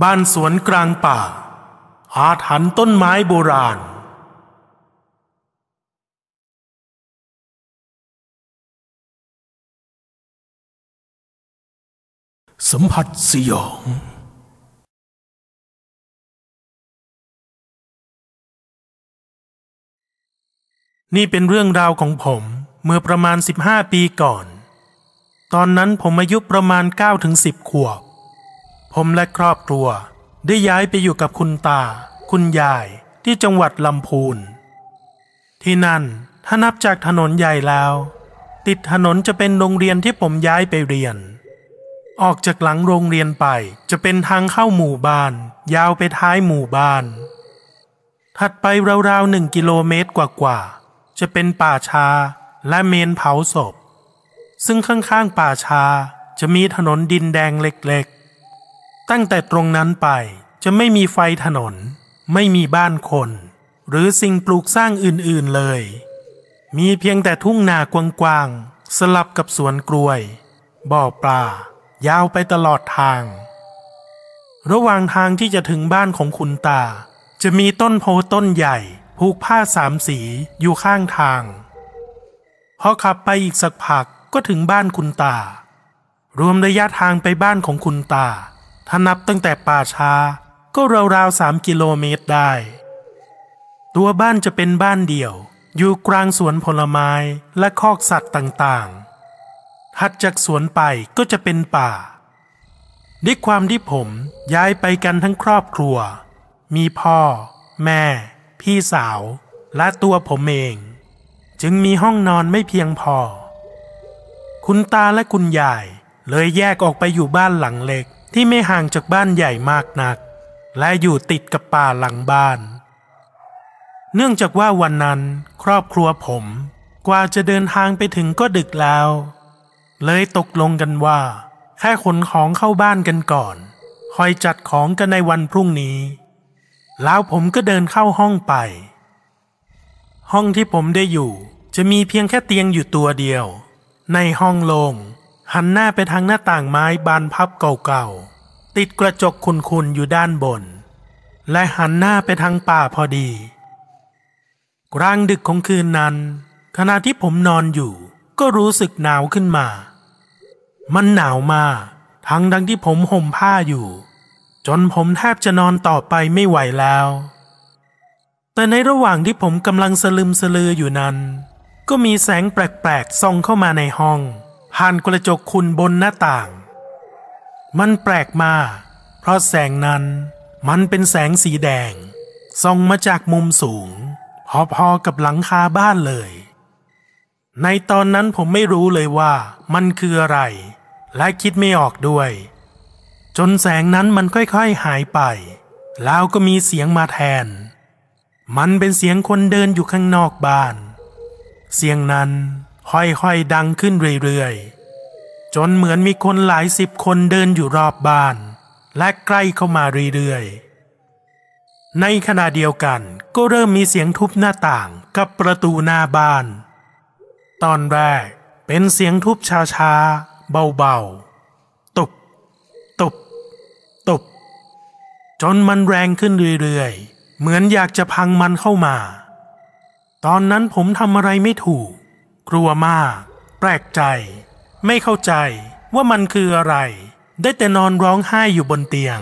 บ้านสวนกลางป่า อาถรรพ์ต้นไม้โบราณ สัมผัสสยอง นี่เป็นเรื่องราวของผมเมื่อประมาณ 15 ปีก่อน ตอนนั้นผมอายุประมาณ9-10 ขวบ ผมและครอบครัว ได้ย้ายไปอยู่กับคุณตา คุณยายที่จังหวัดลำพูน ที่นั่นถ้านับจากถนนใหญ่แล้ว ติดถนนจะเป็นโรงเรียนที่ผมย้ายไปเรียน ออกจากหลังโรงเรียนไปจะเป็นทางเข้าหมู่บ้าน ยาวไปท้ายหมู่บ้าน ถัดไปราวๆหนึ่งกิโลเมตรกว่าๆจะเป็นป่าชาและเมนเผาศพ ซึ่งข้างๆป่าชาจะมีถนนดินแดงเล็กๆ ตั้งแต่ตรงนั้นไปจะไม่มีไฟถนน ไม่มีบ้านคน หรือสิ่งปลูกสร้างอื่นๆเลย มีเพียงแต่ทุ่งนากว้างๆสลับกับสวนกล้วย บ่อปลา ยาวไปตลอดทาง ระหว่างทางที่จะถึงบ้านของคุณตา จะมีต้นโพต้นใหญ่ผูกผ้าสามสีอยู่ข้างทางพอขับไปอีกสักพักก็ถึงบ้านคุณตา รวมระยะทางไปบ้านของคุณตา ถ้านับตั้งแต่ป่าช้าก็ราวๆสามกิโลเมตรได้ ตัวบ้านจะเป็นบ้านเดี่ยว อยู่กลางสวนผลไม้และคอกสัตว์ต่างๆ ถัดจากสวนไปก็จะเป็นป่า ด้วยความที่ผมย้ายไปกันทั้งครอบครัว มีพ่อ แม่ พี่สาว และตัวผมเอง จึงมีห้องนอนไม่เพียงพอ คุณตาและคุณยายเลยแยกออกไปอยู่บ้านหลังเล็ก ที่ไม่ห่างจากบ้านใหญ่มากนัก และอยู่ติดกับป่าหลังบ้าน เนื่องจากว่าวันนั้นครอบครัวผมกว่าจะเดินทางไปถึงก็ดึกแล้ว เลยตกลงกันว่า แค่ขนของเข้าบ้านกันก่อน คอยจัดของกันในวันพรุ่งนี้ แล้วผมก็เดินเข้าห้องไป ห้องที่ผมได้อยู่จะมีเพียงแค่เตียงอยู่ตัวเดียว ในห้องโลง่ง หันหน้าไปทางหน้าต่างไม้บานพับเก่าๆ ติดกระจกคุนๆอยู่ด้านบน และหันหน้าไปทางป่าพอดี กลางดึกของคืนนั้น ขณะที่ผมนอนอยู่ ก็รู้สึกหนาวขึ้นมา มันหนาวมากทั้งดังที่ผมห่มผ้าอยู่ จนผมแทบจะนอนต่อไปไม่ไหวแล้ว แต่ในระหว่างที่ผมกำลังสลึมสลืออยู่นั้น ก็มีแสงแปลกๆส่องเข้ามาในห้อง ผ่านกระจกคุณบนหน้าต่าง มันแปลกมา เพราะแสงนั้นมันเป็นแสงสีแดง ส่องมาจากมุมสูง พอๆกับหลังคาบ้านเลย ในตอนนั้นผมไม่รู้เลยว่ามันคืออะไร และคิดไม่ออกด้วย จนแสงนั้นมันค่อยๆหายไป แล้วก็มีเสียงมาแทน มันเป็นเสียงคนเดินอยู่ข้างนอกบ้าน เสียงนั้น ค่อยๆดังขึ้นเรื่อยๆ จนเหมือนมีคนหลายสิบคนเดินอยู่รอบบ้าน และใกล้เข้ามาเรื่อยๆ ในขณะเดียวกันก็เริ่มมีเสียงทุบหน้าต่างกับประตูหน้าบ้าน ตอนแรกเป็นเสียงทุบช้าๆ เบาๆ ตุบ ตุบ ตุบ จนมันแรงขึ้นเรื่อยๆ เหมือนอยากจะพังมันเข้ามา ตอนนั้นผมทำอะไรไม่ถูก กลัวมาก แปลกใจ ไม่เข้าใจว่ามันคืออะไร ได้แต่นอนร้องไห้อยู่บนเตียง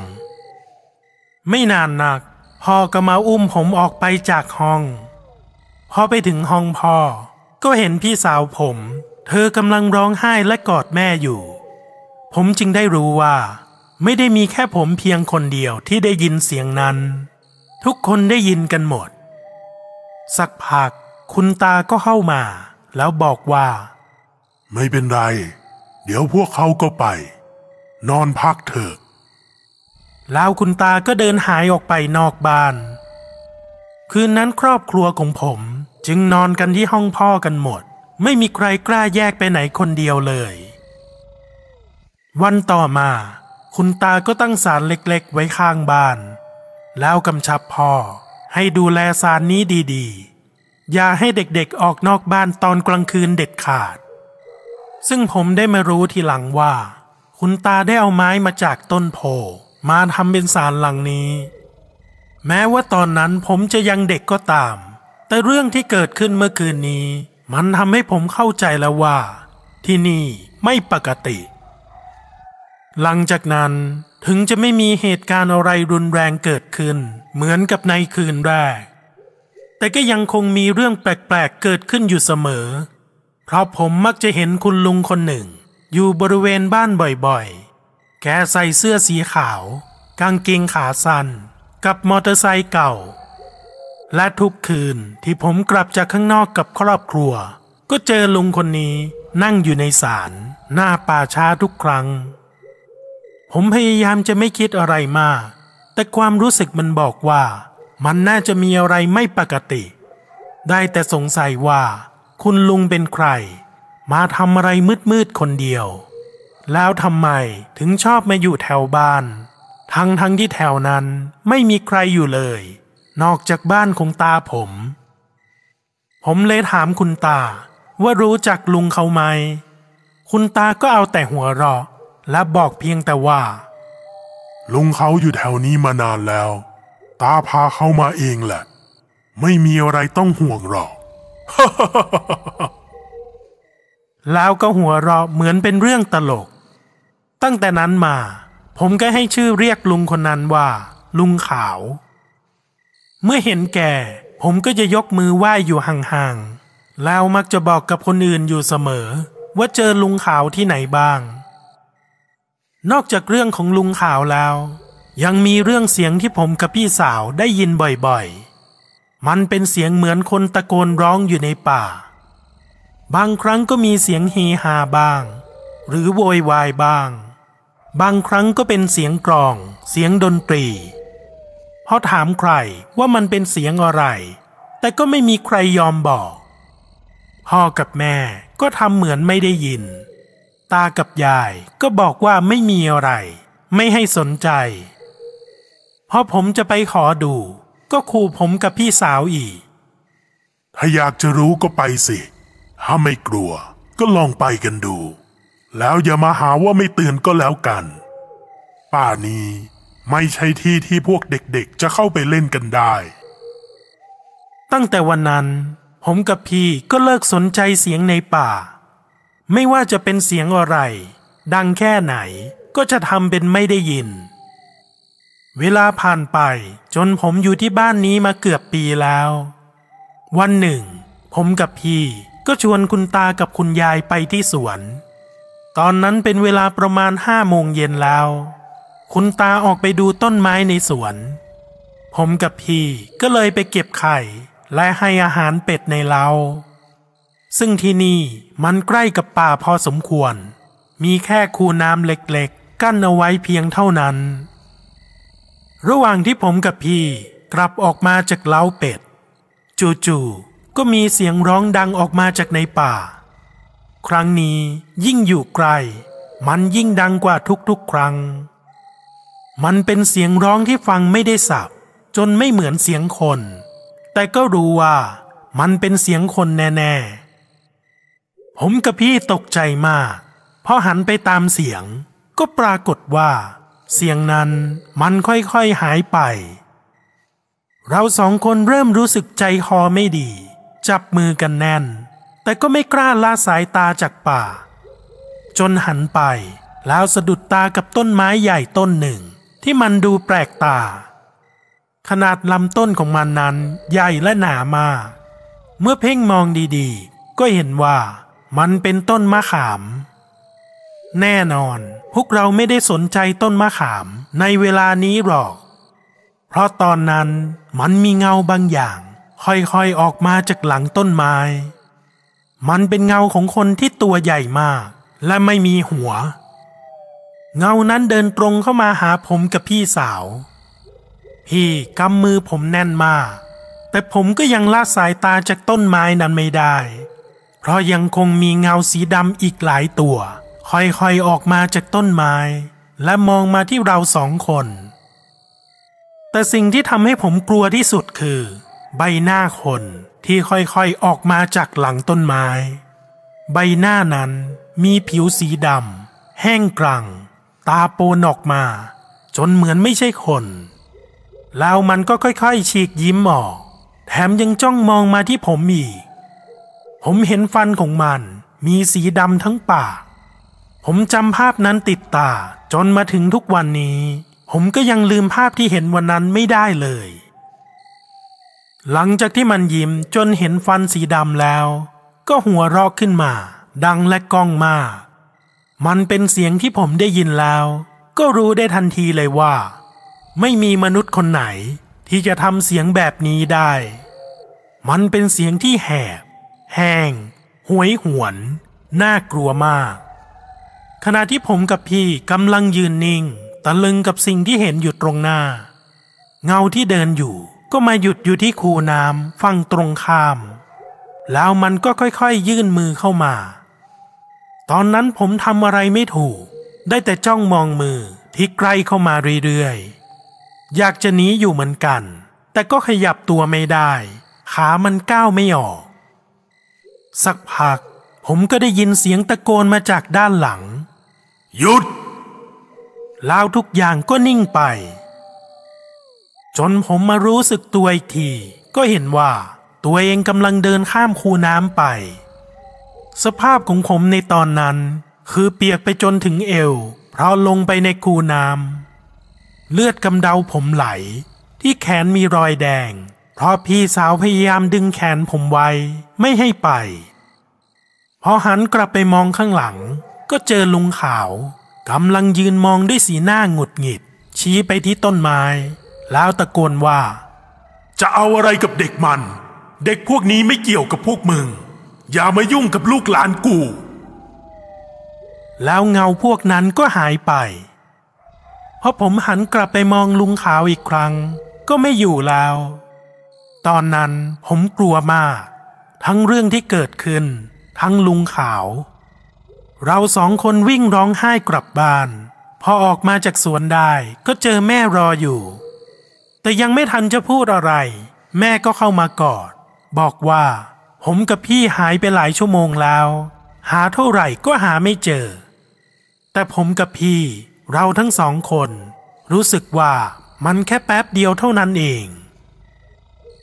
ไม่นานนัก พ่อก็มาอุ้มผมออกไปจากห้อง พอไปถึงห้องพ่อ ก็เห็นพี่สาวผม เธอกำลังร้องไห้และกอดแม่อยู่ ผมจึงได้รู้ว่า ไม่ได้มีแค่ผมเพียงคนเดียวที่ได้ยินเสียงนั้น ทุกคนได้ยินกันหมด สักพักคุณตาก็เข้ามา แล้วบอกว่า ไม่เป็นไร เดี๋ยวพวกเขาก็ไป นอนพักเถอะแล้วคุณตาก็เดินหายออกไปนอกบ้าน คืนนั้นครอบครัวของผม จึงนอนกันที่ห้องพ่อกันหมด ไม่มีใครกล้าแยกไปไหนคนเดียวเลย วันต่อมา คุณตาก็ตั้งศาลเล็กๆ ไว้ข้างบ้าน แล้วกำชับพ่อให้ดูแลศาลนี้ดีๆ อย่าให้เด็กๆออกนอกบ้านตอนกลางคืนเด็ดขาด ซึ่งผมได้มารู้ทีหลังว่า คุณตาได้เอาไม้มาจากต้นโพมาทำเป็นศาลหลังนี้ แม้ว่าตอนนั้นผมจะยังเด็กก็ตาม แต่เรื่องที่เกิดขึ้นเมื่อคืนนี้ มันทำให้ผมเข้าใจแล้วว่า ที่นี่ไม่ปกติ หลังจากนั้นถึงจะไม่มีเหตุการณ์อะไรรุนแรงเกิดขึ้น เหมือนกับในคืนแรก แต่ก็ยังคงมีเรื่องแปลกๆเกิดขึ้นอยู่เสมอ เพราะผมมักจะเห็นคุณลุงคนหนึ่ง อยู่บริเวณบ้านบ่อยๆ แกใส่เสื้อสีขาว กางเกงขาสั้นกับมอเตอร์ไซค์เก่า และทุกคืนที่ผมกลับจากข้างนอกกับครอบครัว ก็เจอลุงคนนี้นั่งอยู่ในศาลหน้าป่าช้าทุกครั้ง ผมพยายามจะไม่คิดอะไรมาก แต่ความรู้สึกมันบอกว่า มันน่าจะมีอะไรไม่ปกติ ได้แต่สงสัยว่า คุณลุงเป็นใคร มาทำอะไรมืดๆคนเดียว แล้วทำไมถึงชอบมาอยู่แถวบ้าน ทั้งทั้งที่แถวนั้นไม่มีใครอยู่เลย นอกจากบ้านของตาผม ผมเลยถามคุณตาว่ารู้จักลุงเขาไหม คุณตาก็เอาแต่หัวเราะและบอกเพียงแต่ว่า ลุงเขาอยู่แถวนี้มานานแล้ว ตาพาเขามาเองแหละ ไม่มีอะไรต้องห่วงหรอก แล้วก็หัวเราะเหมือนเป็นเรื่องตลก ตั้งแต่นั้นมา ผมก็ให้ชื่อเรียกลุงคนนั้นว่า ลุงขาว เมื่อเห็นแก่ ผมก็จะยกมือไหว้อยู่ห่างๆ แล้วมักจะบอกกับคนอื่นอยู่เสมอ ว่าเจอลุงขาวที่ไหนบ้าง นอกจากเรื่องของลุงขาวแล้ว ยังมีเรื่องเสียงที่ผมกับพี่สาวได้ยินบ่อยๆ มันเป็นเสียงเหมือนคนตะโกนร้องอยู่ในป่า บางครั้งก็มีเสียงเฮฮาบ้าง หรือโวยวายบ้าง บางครั้งก็เป็นเสียงกลอง เสียงดนตรีพอถามใครว่ามันเป็นเสียงอะไร แต่ก็ไม่มีใครยอมบอก พ่อกับแม่ก็ทำเหมือนไม่ได้ยิน ตากับยายก็บอกว่าไม่มีอะไรไม่ให้สนใจ พอผมจะไปขอดู ก็ขู่ผมกับพี่สาวอีก ถ้าอยากจะรู้ก็ไปสิ ถ้าไม่กลัว ก็ลองไปกันดู แล้วอย่ามาหาว่าไม่เตือนก็แล้วกัน ป่านี้ไม่ใช่ที่ที่พวกเด็กๆ จะเข้าไปเล่นกันได้ ตั้งแต่วันนั้น ผมกับพี่ก็เลิกสนใจเสียงในป่า ไม่ว่าจะเป็นเสียงอะไร ดังแค่ไหนก็จะทำเป็นไม่ได้ยิน เวลาผ่านไปจนผมอยู่ที่บ้านนี้มาเกือบปีแล้ว วันหนึ่ง ผมกับพี่ก็ชวนคุณตากับคุณยายไปที่สวน ตอนนั้นเป็นเวลาประมาณห้าโมงเย็นแล้ว คุณตาออกไปดูต้นไม้ในสวน ผมกับพี่ก็เลยไปเก็บไข่และให้อาหารเป็ดในเล้าซึ่งที่นี่มันใกล้กับป่าพอสมควร มีแค่คูน้ำเล็กๆ กั้นเอาไว้เพียงเท่านั้น ระหว่างที่ผมกับพี่กลับออกมาจากเล้าเป็ด จู่ๆก็มีเสียงร้องดังออกมาจากในป่า ครั้งนี้ยิ่งอยู่ไกล มันยิ่งดังกว่าทุกๆครั้ง มันเป็นเสียงร้องที่ฟังไม่ได้สับจนไม่เหมือนเสียงคน แต่ก็รู้ว่ามันเป็นเสียงคนแน่ ๆ ผมกับพี่ตกใจมากพอหันไปตามเสียงก็ปรากฏว่า เสียงนั้นมันค่อยๆหายไป เราสองคนเริ่มรู้สึกใจคอไม่ดี จับมือกันแน่น แต่ก็ไม่กล้าละสายตาจากป่า จนหันไปแล้วสะดุดตากับต้นไม้ใหญ่ต้นหนึ่ง ที่มันดูแปลกตา ขนาดลำต้นของมันนั้นใหญ่และหนามาก เมื่อเพ่งมองดีๆ ก็เห็นว่ามันเป็นต้นมะขาม แน่นอน พวกเราไม่ได้สนใจต้นมะขามในเวลานี้หรอก เพราะตอนนั้นมันมีเงาบางอย่าง ค่อยๆออกมาจากหลังต้นไม้ มันเป็นเงาของคนที่ตัวใหญ่มาก และไม่มีหัว เงานั้นเดินตรงเข้ามาหาผมกับพี่สาว พี่กำมือผมแน่นมาก แต่ผมก็ยังละสายตาจากต้นไม้นั้นไม่ได้ เพราะยังคงมีเงาสีดำอีกหลายตัว ค่อยๆออกมาจากต้นไม้ และมองมาที่เราสองคน แต่สิ่งที่ทำให้ผมกลัวที่สุดคือ ใบหน้าคนที่ค่อยๆออกมาจากหลังต้นไม้ ใบหน้านั้นมีผิวสีดำแห้งกรัง ตาโปนออกมา จนเหมือนไม่ใช่คน แล้วมันก็ค่อยๆฉีกยิ้มออก แถมยังจ้องมองมาที่ผมอีกผมเห็นฟันของมันมีสีดำทั้งปาก ผมจำภาพนั้นติดตาจนมาถึงทุกวันนี้ ผมก็ยังลืมภาพที่เห็นวันนั้นไม่ได้เลย หลังจากที่มันยิ้มจนเห็นฟันสีดำแล้ว ก็หัวราะขึ้นมา ดังและก้องมาก มันเป็นเสียงที่ผมได้ยินแล้ว ก็รู้ได้ทันทีเลยว่า ไม่มีมนุษย์คนไหนที่จะทำเสียงแบบนี้ได้ มันเป็นเสียงที่แหบ แห้ง หวยหวน น่ากลัวมาก ขณะที่ผมกับพี่กำลังยืนนิ่ง ตะลึงกับสิ่งที่เห็นอยู่ตรงหน้า เงาที่เดินอยู่ก็มาหยุดอยู่ที่คูน้ำฝั่งตรงข้าม แล้วมันก็ค่อยๆยื่นมือเข้ามา ตอนนั้นผมทำอะไรไม่ถูก ได้แต่จ้องมองมือที่ใกล้เข้ามาเรื่อยๆ อยากจะหนีอยู่เหมือนกัน แต่ก็ขยับตัวไม่ได้ ขามันก้าวไม่ออก สักพัก ผมก็ได้ยินเสียงตะโกนมาจากด้านหลัง หยุด แล้วทุกอย่างก็นิ่งไป จนผมมารู้สึกตัวอีกที ก็เห็นว่าตัวเองกำลังเดินข้ามคูน้ำไป สภาพของผมในตอนนั้น คือเปียกไปจนถึงเอว เพราะลงไปในคูน้ำเลือดกำเดาผมไหล ที่แขนมีรอยแดง เพราะพี่สาวพยายามดึงแขนผมไว้ไม่ให้ไป พอหันกลับไปมองข้างหลัง ก็เจอลุงขาวกำลังยืนมองด้วยสีหน้าหงุดหงิด ชี้ไปที่ต้นไม้ แล้วตะโกนว่า จะเอาอะไรกับเด็กมัน เด็กพวกนี้ไม่เกี่ยวกับพวกมึง อย่ามายุ่งกับลูกหลานกู แล้วเงาพวกนั้นก็หายไปพอผมหันกลับไปมองลุงขาวอีกครั้ง ก็ไม่อยู่แล้ว ตอนนั้นผมกลัวมาก ทั้งเรื่องที่เกิดขึ้น ทั้งลุงขาว เราสองคนวิ่งร้องไห้กลับบ้าน พอออกมาจากสวนได้ก็เจอแม่รออยู่ แต่ยังไม่ทันจะพูดอะไร แม่ก็เข้ามากอด บอกว่า ผมกับพี่หายไปหลายชั่วโมงแล้ว หาเท่าไหร่ก็หาไม่เจอ แต่ผมกับพี่เราทั้งสองคน รู้สึกว่ามันแค่แป๊บเดียวเท่านั้นเอง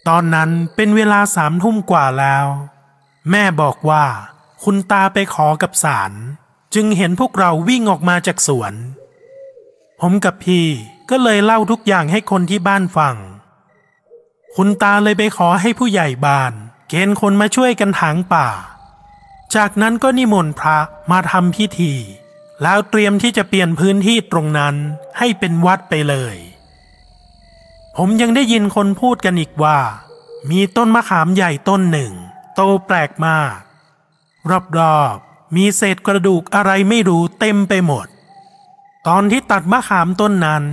ตอนนั้นเป็นเวลาสามทุ่มกว่าแล้ว แม่บอกว่า คุณตาไปขอกับสารจึงเห็นพวกเราวิ่งออกมาจากสวน ผมกับพี่ก็เลยเล่าทุกอย่างให้คนที่บ้านฟัง คุณตาเลยไปขอให้ผู้ใหญ่บ้าน เกณฑ์คนมาช่วยกันถางป่า จากนั้นก็นิมนต์พระมาทำพิธี แล้วเตรียมที่จะเปลี่ยนพื้นที่ตรงนั้นให้เป็นวัดไปเลย ผมยังได้ยินคนพูดกันอีกว่า มีต้นมะขามใหญ่ต้นหนึ่ง โตแปลกมาก รอบๆ มีเศษกระดูกอะไรไม่รู้เต็มไปหมด ตอนที่ตัดมะขามต้นนั้น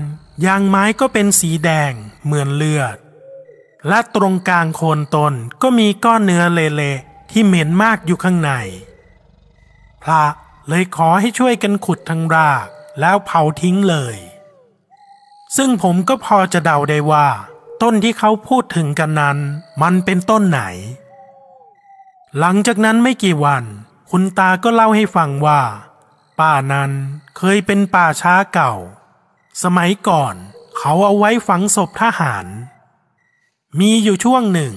ยางไม้ก็เป็นสีแดงเหมือนเลือด และตรงกลางโคนต้นก็มีก้อนเนื้อเละๆที่เหม็นมากอยู่ข้างใน พระเลยขอให้ช่วยกันขุดทั้งราก แล้วเผาทิ้งเลย ซึ่งผมก็พอจะเดาได้ว่า ต้นที่เขาพูดถึงกันนั้น มันเป็นต้นไหน หลังจากนั้นไม่กี่วัน คุณตาก็เล่าให้ฟังว่า ป่านั้นเคยเป็นป่าช้าเก่า สมัยก่อนเขาเอาไว้ฝังศพทหาร มีอยู่ช่วงหนึ่ง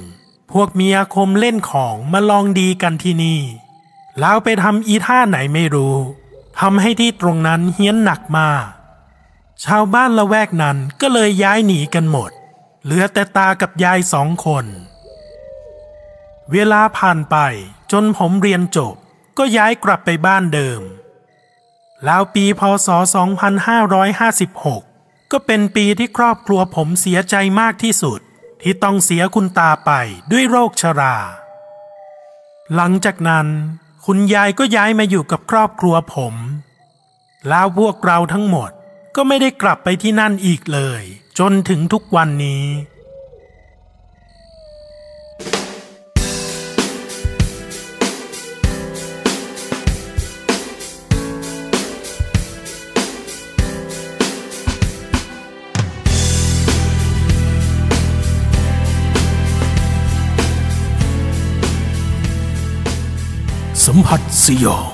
พวกมีอาคมเล่นของมาลองดีกันที่นี่ แล้วไปทำอีท่าไหนไม่รู้ทำให้ที่ตรงนั้นเฮี้ยนหนักมาก ชาวบ้านละแวกนั้นก็เลยย้ายหนีกันหมด เหลือแต่ตากับยายสองคน เวลาผ่านไปจนผมเรียนจบ ก็ย้ายกลับไปบ้านเดิม แล้วปีพศ 2556 ก็เป็นปีที่ครอบครัวผมเสียใจมากที่สุด ที่ต้องเสียคุณตาไปด้วยโรคชรา หลังจากนั้น คุณยายก็ย้ายมาอยู่กับครอบครัวผม แล้วพวกเราทั้งหมดก็ไม่ได้กลับไปที่นั่นอีกเลย จนถึงทุกวันนี้ สัมผัสสยอง